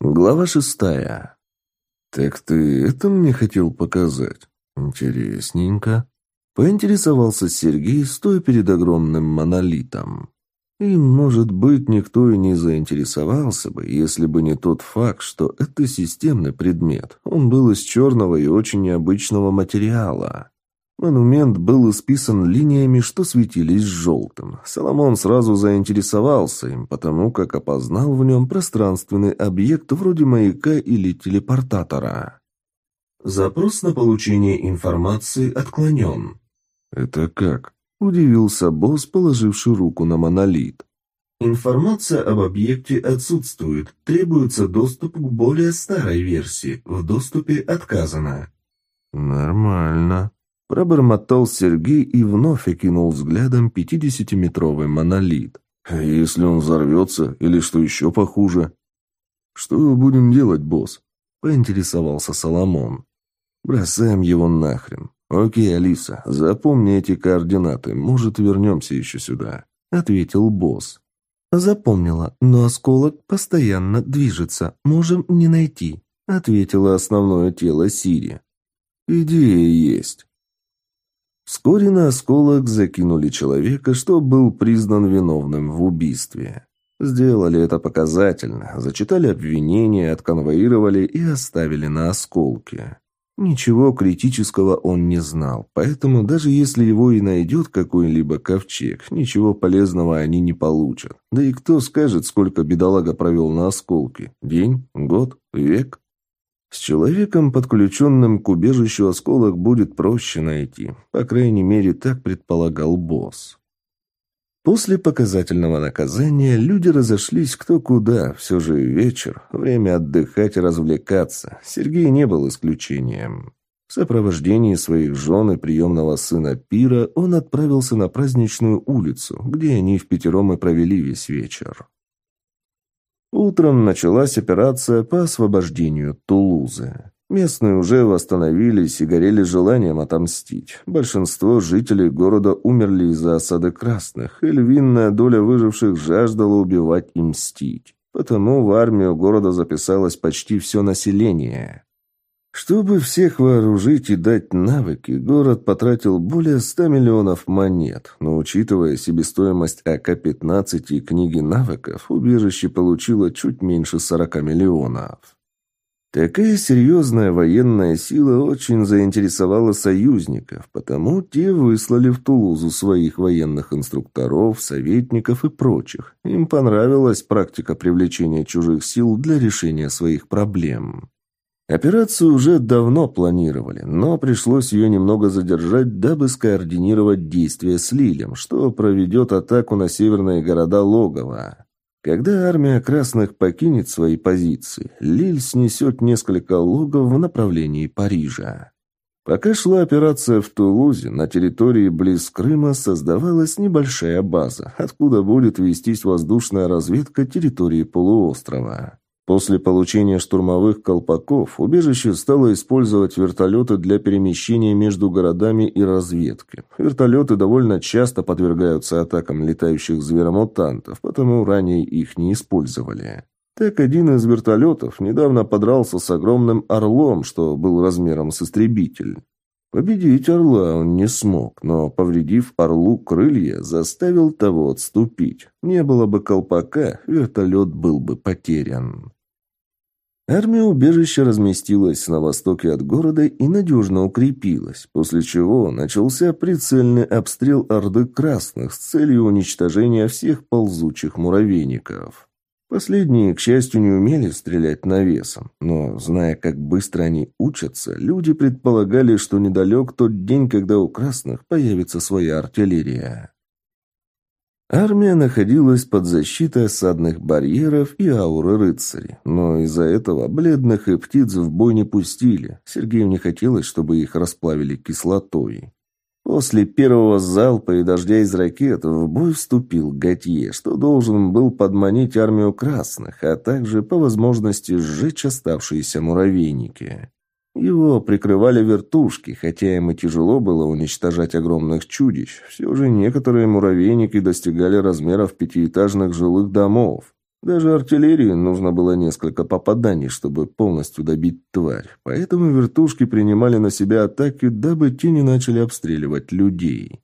Глава шестая. «Так ты это мне хотел показать? Интересненько». Поинтересовался Сергей, стоя перед огромным монолитом. И, может быть, никто и не заинтересовался бы, если бы не тот факт, что это системный предмет. Он был из черного и очень необычного материала. Монумент был исписан линиями, что светились желтым. Соломон сразу заинтересовался им, потому как опознал в нем пространственный объект вроде маяка или телепортатора. Запрос на получение информации отклонен. «Это как?» – удивился босс, положивший руку на монолит. Информация об объекте отсутствует. Требуется доступ к более старой версии. В доступе отказано. Нормально. Пробормотал Сергей и вновь окинул взглядом пятидесятиметровый монолит. «А если он взорвется, или что еще похуже?» «Что будем делать, босс?» – поинтересовался Соломон. «Бросаем его нахрен. Окей, Алиса, запомни эти координаты. Может, вернемся еще сюда», – ответил босс. «Запомнила, но осколок постоянно движется. Можем не найти», – ответило основное тело Сири. «Идея есть». Вскоре на осколок закинули человека, что был признан виновным в убийстве. Сделали это показательно, зачитали обвинения, отконвоировали и оставили на осколке. Ничего критического он не знал, поэтому даже если его и найдет какой-либо ковчег, ничего полезного они не получат. Да и кто скажет, сколько бедолага провел на осколке? День? Год? Век? С человеком, подключенным к убежищу осколок, будет проще найти. По крайней мере, так предполагал босс. После показательного наказания люди разошлись кто куда, все же вечер, время отдыхать и развлекаться. Сергей не был исключением. В сопровождении своих жен и приемного сына Пира он отправился на праздничную улицу, где они в пятером и провели весь вечер. Утром началась операция по освобождению Тулузы. Местные уже восстановились и горели желанием отомстить. Большинство жителей города умерли из-за осады красных, и львиная доля выживших жаждала убивать и мстить. Потому в армию города записалось почти все население. Чтобы всех вооружить и дать навыки, город потратил более 100 миллионов монет, но учитывая себестоимость АК-15 и книги навыков, убежище получило чуть меньше 40 миллионов. Такая серьезная военная сила очень заинтересовала союзников, потому те выслали в Тулузу своих военных инструкторов, советников и прочих. Им понравилась практика привлечения чужих сил для решения своих проблем. Операцию уже давно планировали, но пришлось ее немного задержать, дабы скоординировать действия с Лилем, что проведет атаку на северные города Логова. Когда армия красных покинет свои позиции, Лиль снесет несколько логов в направлении Парижа. Пока шла операция в Тулузе, на территории близ Крыма создавалась небольшая база, откуда будет вестись воздушная разведка территории полуострова. После получения штурмовых колпаков убежище стало использовать вертолеты для перемещения между городами и разведки. Вертолеты довольно часто подвергаются атакам летающих зверомутантов, потому ранее их не использовали. Так один из вертолетов недавно подрался с огромным орлом, что был размером с истребитель. Победить орла он не смог, но, повредив орлу крылья, заставил того отступить. Не было бы колпака, вертолет был бы потерян. Армия убежища разместилась на востоке от города и надежно укрепилась, после чего начался прицельный обстрел Орды Красных с целью уничтожения всех ползучих муравейников. Последние, к счастью, не умели стрелять навесом, но, зная, как быстро они учатся, люди предполагали, что недалек тот день, когда у красных появится своя артиллерия. Армия находилась под защитой осадных барьеров и ауры рыцарей, но из-за этого бледных и птиц в бой не пустили. Сергею не хотелось, чтобы их расплавили кислотой. После первого залпа и дождя из ракет в бой вступил Готье, что должен был подманить армию красных, а также по возможности сжечь оставшиеся муравейники. Его прикрывали вертушки, хотя им и тяжело было уничтожать огромных чудищ. Все же некоторые муравейники достигали размеров пятиэтажных жилых домов. Даже артиллерии нужно было несколько попаданий, чтобы полностью добить тварь, поэтому вертушки принимали на себя атаки, дабы те не начали обстреливать людей.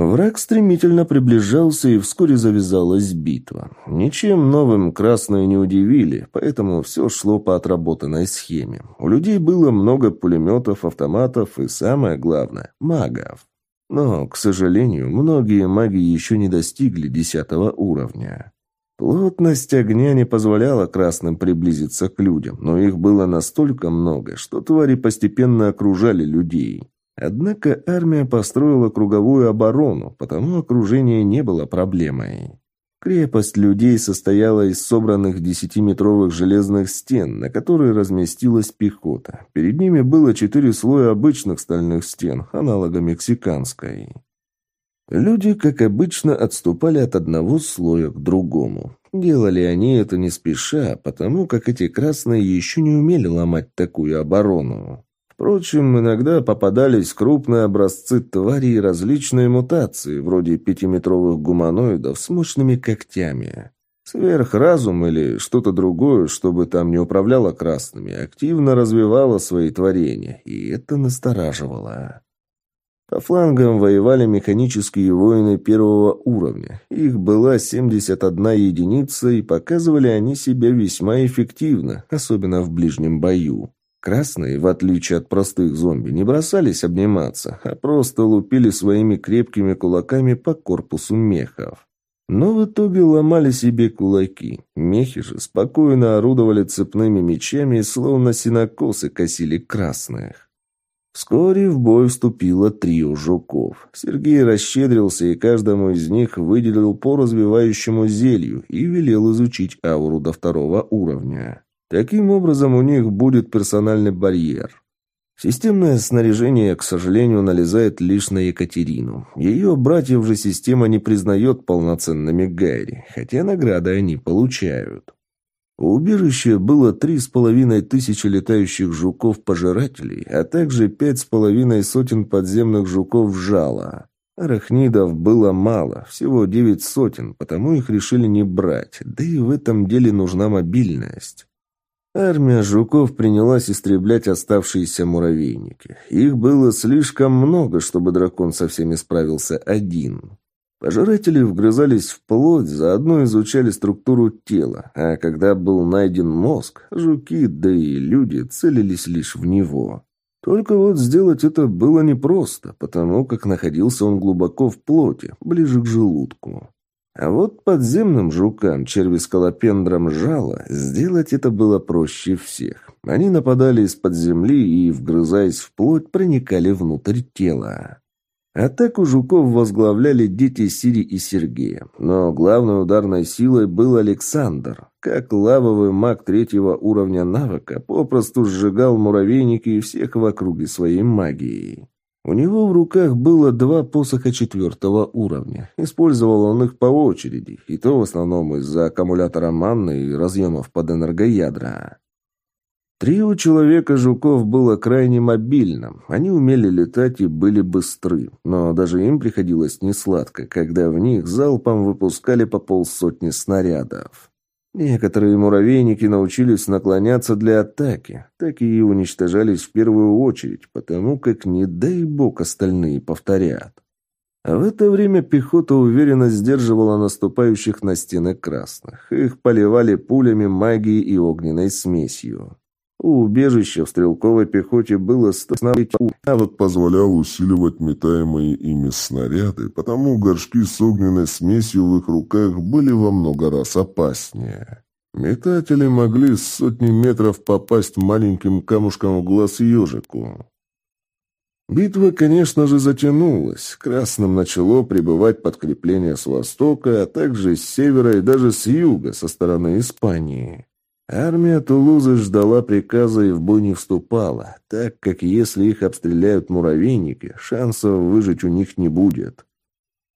Враг стремительно приближался, и вскоре завязалась битва. Ничем новым красные не удивили, поэтому все шло по отработанной схеме. У людей было много пулеметов, автоматов и, самое главное, магов. Но, к сожалению, многие маги еще не достигли десятого уровня. Плотность огня не позволяла красным приблизиться к людям, но их было настолько много, что твари постепенно окружали людей. Однако армия построила круговую оборону, потому окружение не было проблемой. Крепость людей состояла из собранных десятиметровых железных стен, на которые разместилась пехота. Перед ними было четыре слоя обычных стальных стен, аналога мексиканской. Люди, как обычно, отступали от одного слоя к другому. Делали они это не спеша, потому как эти красные еще не умели ломать такую оборону. Впрочем, иногда попадались крупные образцы тварей и различные мутации, вроде пятиметровых гуманоидов с мощными когтями. Сверхразум или что-то другое, чтобы там не управляло красными, активно развивало свои творения, и это настораживало. По флангам воевали механические воины первого уровня. Их была 71 единица, и показывали они себя весьма эффективно, особенно в ближнем бою. Красные, в отличие от простых зомби, не бросались обниматься, а просто лупили своими крепкими кулаками по корпусу мехов. Но в итоге ломали себе кулаки. Мехи же спокойно орудовали цепными мечами и словно синокосы косили красных. Вскоре в бой вступило трио жуков. Сергей расщедрился и каждому из них выделил по развивающему зелью и велел изучить ауру до второго уровня. Таким образом, у них будет персональный барьер. Системное снаряжение, к сожалению, налезает лишь на Екатерину. Ее братьев же система не признает полноценными Гайри, хотя награды они получают. У убежища было три с половиной тысячи летающих жуков-пожирателей, а также пять с половиной сотен подземных жуков-жала. Арахнидов было мало, всего девять сотен, потому их решили не брать, да и в этом деле нужна мобильность. Армия жуков принялась истреблять оставшиеся муравейники. Их было слишком много, чтобы дракон со всеми справился один. Пожиратели вгрызались в плоть, заодно изучали структуру тела, а когда был найден мозг, жуки, да и люди целились лишь в него. Только вот сделать это было непросто, потому как находился он глубоко в плоти, ближе к желудку. А вот подземным жукам, червискалопендрам жало, сделать это было проще всех. Они нападали из-под земли и, вгрызаясь в плоть, проникали внутрь тела. Атаку жуков возглавляли дети Сири и Сергея, но главной ударной силой был Александр. Как лавовый маг третьего уровня навыка, попросту сжигал муравейники и всех в округе своей магией. У него в руках было два посоха четвертого уровня. Использовал он их по очереди, и то в основном из-за аккумулятора манны и разъемов под энергоядра. Трио человека-жуков было крайне мобильным. Они умели летать и были быстры, но даже им приходилось несладко, когда в них залпом выпускали по полсотни снарядов. Некоторые муравейники научились наклоняться для атаки. Такие уничтожались в первую очередь, потому как, не дай бог, остальные повторят. А в это время пехота уверенно сдерживала наступающих на стены красных. Их поливали пулями магии и огненной смесью. У убежища в стрелковой пехоте было становить навык позволял усиливать метаемые ими снаряды, потому горшки с огненной смесью в их руках были во много раз опаснее. Метатели могли с сотни метров попасть маленьким камушком в глаз ежику. Битва, конечно же, затянулась. Красным начало прибывать подкрепление с востока, а также с севера и даже с юга, со стороны Испании. Армия Тулузы ждала приказа и в бой не вступала, так как если их обстреляют муравейники, шансов выжить у них не будет.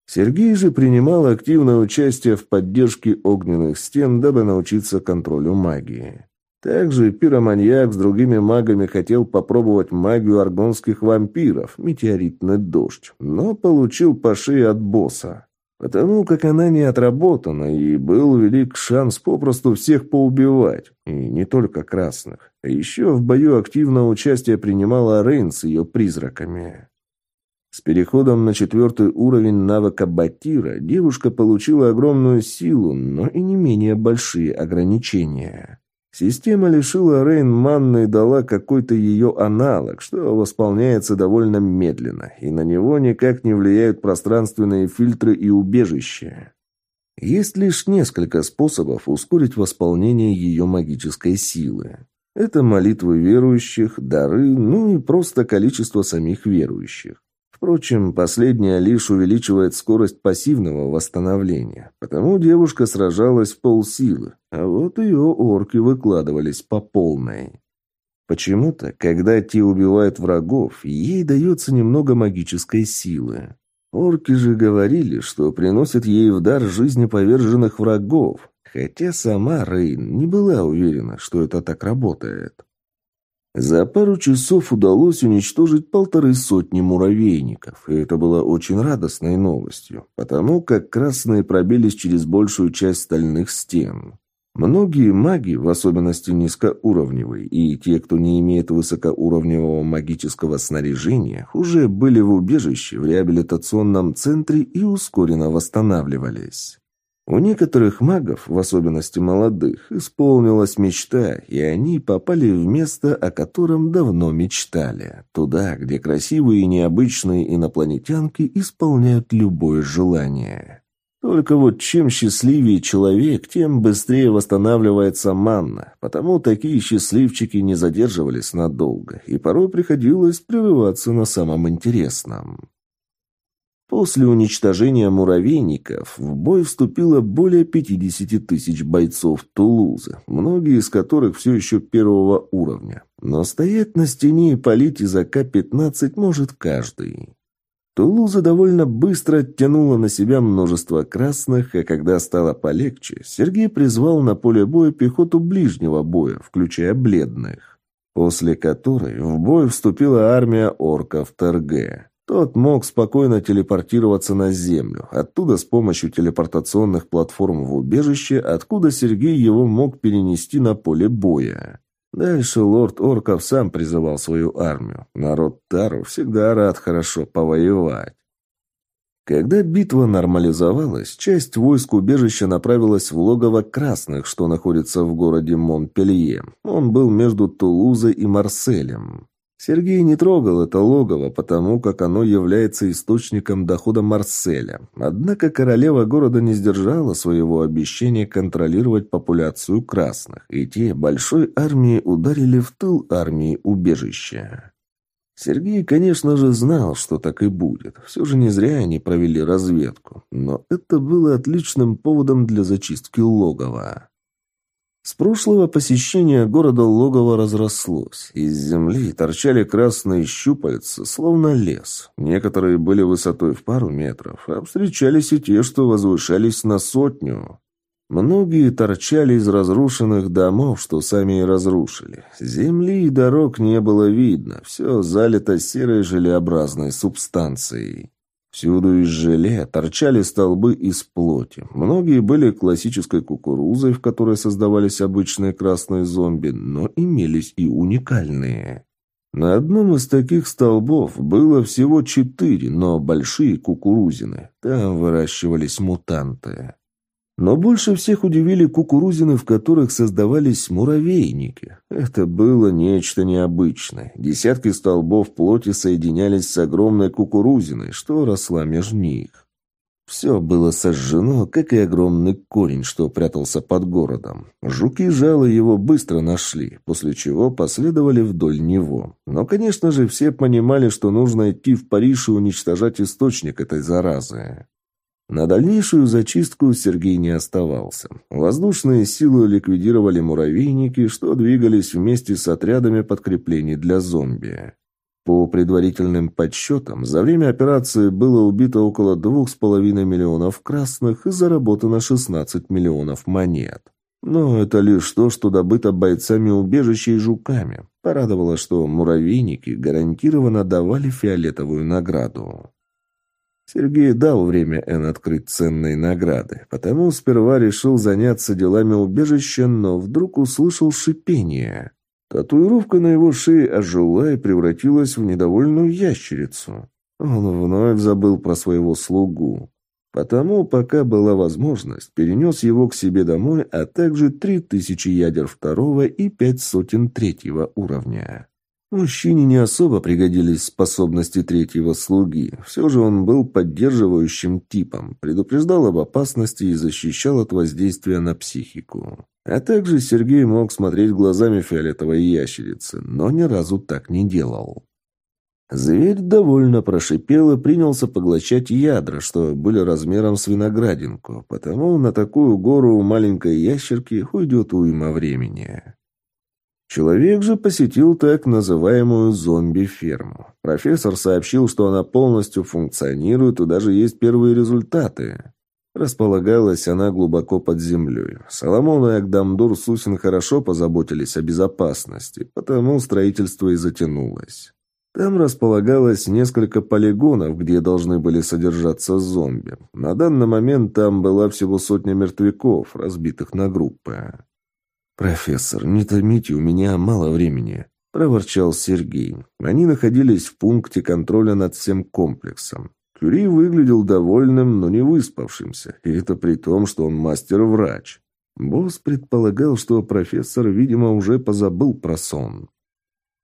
Сергей же принимал активное участие в поддержке огненных стен, дабы научиться контролю магии. Также пироманьяк с другими магами хотел попробовать магию аргонских вампиров, метеоритный дождь, но получил по шее от босса. Потому как она не отработана, и был велик шанс попросту всех поубивать. И не только красных. А еще в бою активное участие принимала Рейн с ее призраками. С переходом на четвертый уровень навыка Батира девушка получила огромную силу, но и не менее большие ограничения. Система лишила Рейн манны и дала какой-то ее аналог, что восполняется довольно медленно, и на него никак не влияют пространственные фильтры и убежища. Есть лишь несколько способов ускорить восполнение ее магической силы. Это молитвы верующих, дары, ну и просто количество самих верующих. Впрочем, последняя лишь увеличивает скорость пассивного восстановления, потому девушка сражалась в полсилы, а вот ее орки выкладывались по полной. Почему-то, когда те убивают врагов, ей дается немного магической силы. Орки же говорили, что приносят ей в дар жизни поверженных врагов, хотя сама Рейн не была уверена, что это так работает. За пару часов удалось уничтожить полторы сотни муравейников, и это было очень радостной новостью, потому как красные пробились через большую часть стальных стен. Многие маги, в особенности низкоуровневые, и те, кто не имеет высокоуровневого магического снаряжения, уже были в убежище в реабилитационном центре и ускоренно восстанавливались. У некоторых магов, в особенности молодых, исполнилась мечта, и они попали в место, о котором давно мечтали. Туда, где красивые и необычные инопланетянки исполняют любое желание. Только вот чем счастливее человек, тем быстрее восстанавливается манна, потому такие счастливчики не задерживались надолго, и порой приходилось прерываться на самом интересном. После уничтожения муравейников в бой вступило более 50 тысяч бойцов Тулузы, многие из которых все еще первого уровня. Но стоять на стене и палить из АК-15 может каждый. Тулуза довольно быстро оттянула на себя множество красных, а когда стало полегче, Сергей призвал на поле боя пехоту ближнего боя, включая бледных, после которой в бой вступила армия орков ТРГ. Тот мог спокойно телепортироваться на Землю, оттуда с помощью телепортационных платформ в убежище, откуда Сергей его мог перенести на поле боя. Дальше лорд Орков сам призывал свою армию. Народ Тару всегда рад хорошо повоевать. Когда битва нормализовалась, часть войск убежища направилась в логово красных, что находится в городе Монпелье. Он был между Тулузой и Марселем. Сергей не трогал это логово, потому как оно является источником дохода Марселя. Однако королева города не сдержала своего обещания контролировать популяцию красных, и те большой армией ударили в тыл армии убежища. Сергей, конечно же, знал, что так и будет. Все же не зря они провели разведку. Но это было отличным поводом для зачистки логова. С прошлого посещения города логово разрослось. Из земли торчали красные щупальца, словно лес. Некоторые были высотой в пару метров, а встречались и те, что возвышались на сотню. Многие торчали из разрушенных домов, что сами и разрушили. Земли и дорог не было видно, все залито серой желеобразной субстанцией. Всюду из желе торчали столбы из плоти. Многие были классической кукурузой, в которой создавались обычные красные зомби, но имелись и уникальные. На одном из таких столбов было всего четыре, но большие кукурузины. Там выращивались мутанты. Но больше всех удивили кукурузины, в которых создавались муравейники. Это было нечто необычное. Десятки столбов плоти соединялись с огромной кукурузиной, что росла между них. Все было сожжено, как и огромный корень, что прятался под городом. Жуки жало его быстро нашли, после чего последовали вдоль него. Но, конечно же, все понимали, что нужно идти в Париж и уничтожать источник этой заразы. На дальнейшую зачистку Сергей не оставался. Воздушные силы ликвидировали муравейники, что двигались вместе с отрядами подкреплений для зомби. По предварительным подсчетам, за время операции было убито около двух с половиной миллионов красных и заработано 16 миллионов монет. Но это лишь то, что добыто бойцами убежища и жуками. Порадовало, что муравейники гарантированно давали фиолетовую награду. Сергей дал время Н открыть ценные награды, потому сперва решил заняться делами убежища, но вдруг услышал шипение. Татуировка на его шее ожила и превратилась в недовольную ящерицу. Он вновь забыл про своего слугу. Потому, пока была возможность, перенес его к себе домой, а также три тысячи ядер второго и пять сотен третьего уровня. Мужчине не особо пригодились способности третьего слуги. Все же он был поддерживающим типом, предупреждал об опасности и защищал от воздействия на психику. А также Сергей мог смотреть глазами фиолетовой ящерицы, но ни разу так не делал. Зверь довольно прошипел и принялся поглощать ядра, что были размером с виноградинку, потому на такую гору у маленькой ящерки уйдет уйма времени. Человек же посетил так называемую зомби-ферму. Профессор сообщил, что она полностью функционирует и даже есть первые результаты. Располагалась она глубоко под землей. Соломон и Агдамдур Сусин хорошо позаботились о безопасности, потому строительство и затянулось. Там располагалось несколько полигонов, где должны были содержаться зомби. На данный момент там была всего сотня мертвяков, разбитых на группы. «Профессор, не томите, у меня мало времени», – проворчал Сергей. Они находились в пункте контроля над всем комплексом. Кюри выглядел довольным, но не выспавшимся, и это при том, что он мастер-врач. Босс предполагал, что профессор, видимо, уже позабыл про сон.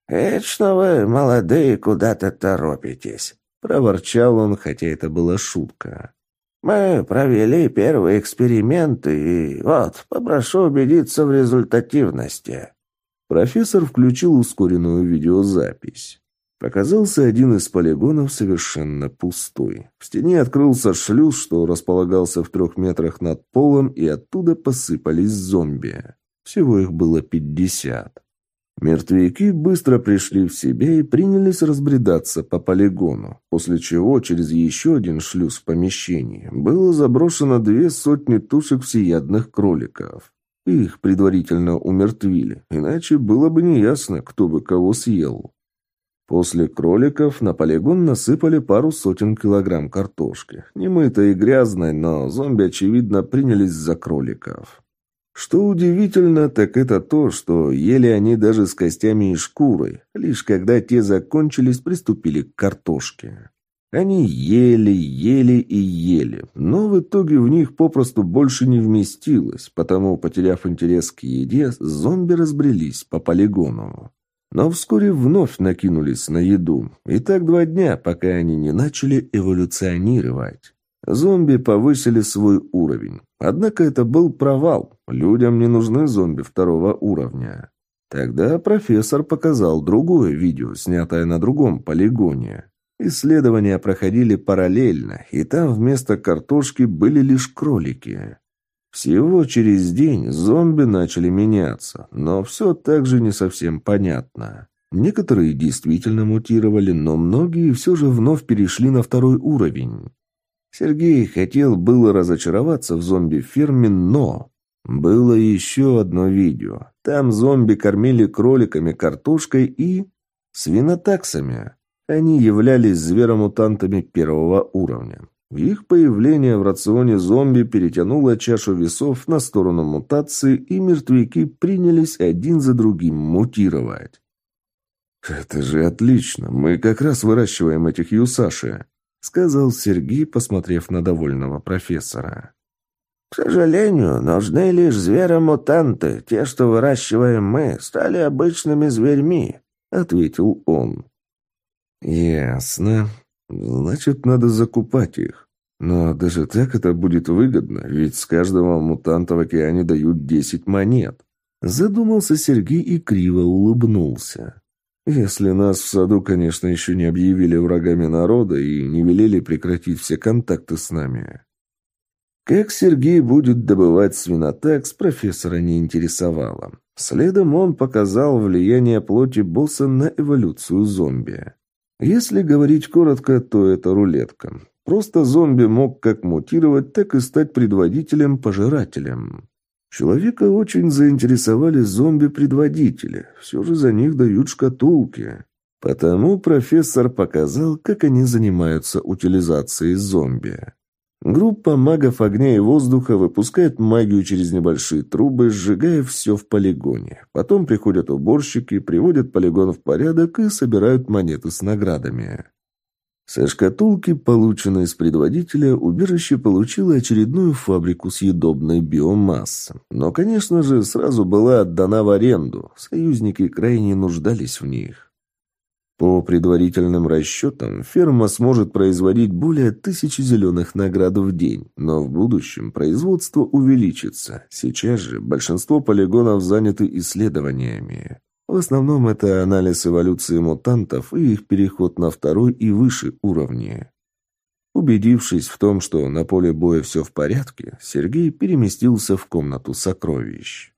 «Вечно вы, молодые, куда-то торопитесь», — проворчал он, хотя это была шутка. Мы провели первые эксперименты, и вот, попрошу убедиться в результативности». Профессор включил ускоренную видеозапись. Показался один из полигонов совершенно пустой. В стене открылся шлюз, что располагался в трех метрах над полом, и оттуда посыпались зомби. Всего их было пятьдесят. Мертвяки быстро пришли в себя и принялись разбредаться по полигону, после чего через еще один шлюз в помещении было заброшено две сотни тушек всеядных кроликов. Их предварительно умертвили, иначе было бы неясно, кто бы кого съел. После кроликов на полигон насыпали пару сотен килограмм картошки. Немытой и грязной, но зомби, очевидно, принялись за кроликов. Что удивительно, так это то, что ели они даже с костями и шкурой. Лишь когда те закончились, приступили к картошке. Они ели, ели и ели, но в итоге в них попросту больше не вместилось, потому, потеряв интерес к еде, зомби разбрелись по полигону. Но вскоре вновь накинулись на еду, и так два дня, пока они не начали эволюционировать. Зомби повысили свой уровень. Однако это был провал. Людям не нужны зомби второго уровня. Тогда профессор показал другое видео, снятое на другом полигоне. Исследования проходили параллельно, и там вместо картошки были лишь кролики. Всего через день зомби начали меняться, но все так же не совсем понятно. Некоторые действительно мутировали, но многие все же вновь перешли на второй уровень. Сергей хотел было разочароваться в зомби-ферме, но... Было еще одно видео. Там зомби кормили кроликами картошкой и... свинотаксами. Они являлись зверомутантами первого уровня. Их появление в рационе зомби перетянуло чашу весов на сторону мутации, и мертвяки принялись один за другим мутировать. «Это же отлично! Мы как раз выращиваем этих юсаши!» — сказал Сергей, посмотрев на довольного профессора. «К сожалению, нужны лишь зверомутанты. Те, что выращиваем мы, стали обычными зверьми», — ответил он. «Ясно. Значит, надо закупать их. Но даже так это будет выгодно, ведь с каждого мутанта в океане дают десять монет». Задумался Сергей и криво улыбнулся. Если нас в саду, конечно, еще не объявили врагами народа и не велели прекратить все контакты с нами. Как Сергей будет добывать свинотакс, профессора не интересовало. Следом он показал влияние плоти босса на эволюцию зомби. Если говорить коротко, то это рулетка. Просто зомби мог как мутировать, так и стать предводителем-пожирателем. Человека очень заинтересовали зомби-предводители. Все же за них дают шкатулки. Потому профессор показал, как они занимаются утилизацией зомби. Группа магов огня и воздуха выпускает магию через небольшие трубы, сжигая все в полигоне. Потом приходят уборщики, приводят полигон в порядок и собирают монеты с наградами. Со шкатулки, полученной из предводителя, убежище получило очередную фабрику съедобной биомассы. Но, конечно же, сразу была отдана в аренду. Союзники крайне нуждались в них. По предварительным расчетам, ферма сможет производить более тысячи зеленых наград в день, но в будущем производство увеличится. Сейчас же большинство полигонов заняты исследованиями. В основном это анализ эволюции мутантов и их переход на второй и выше уровни. Убедившись в том, что на поле боя все в порядке, Сергей переместился в комнату сокровищ.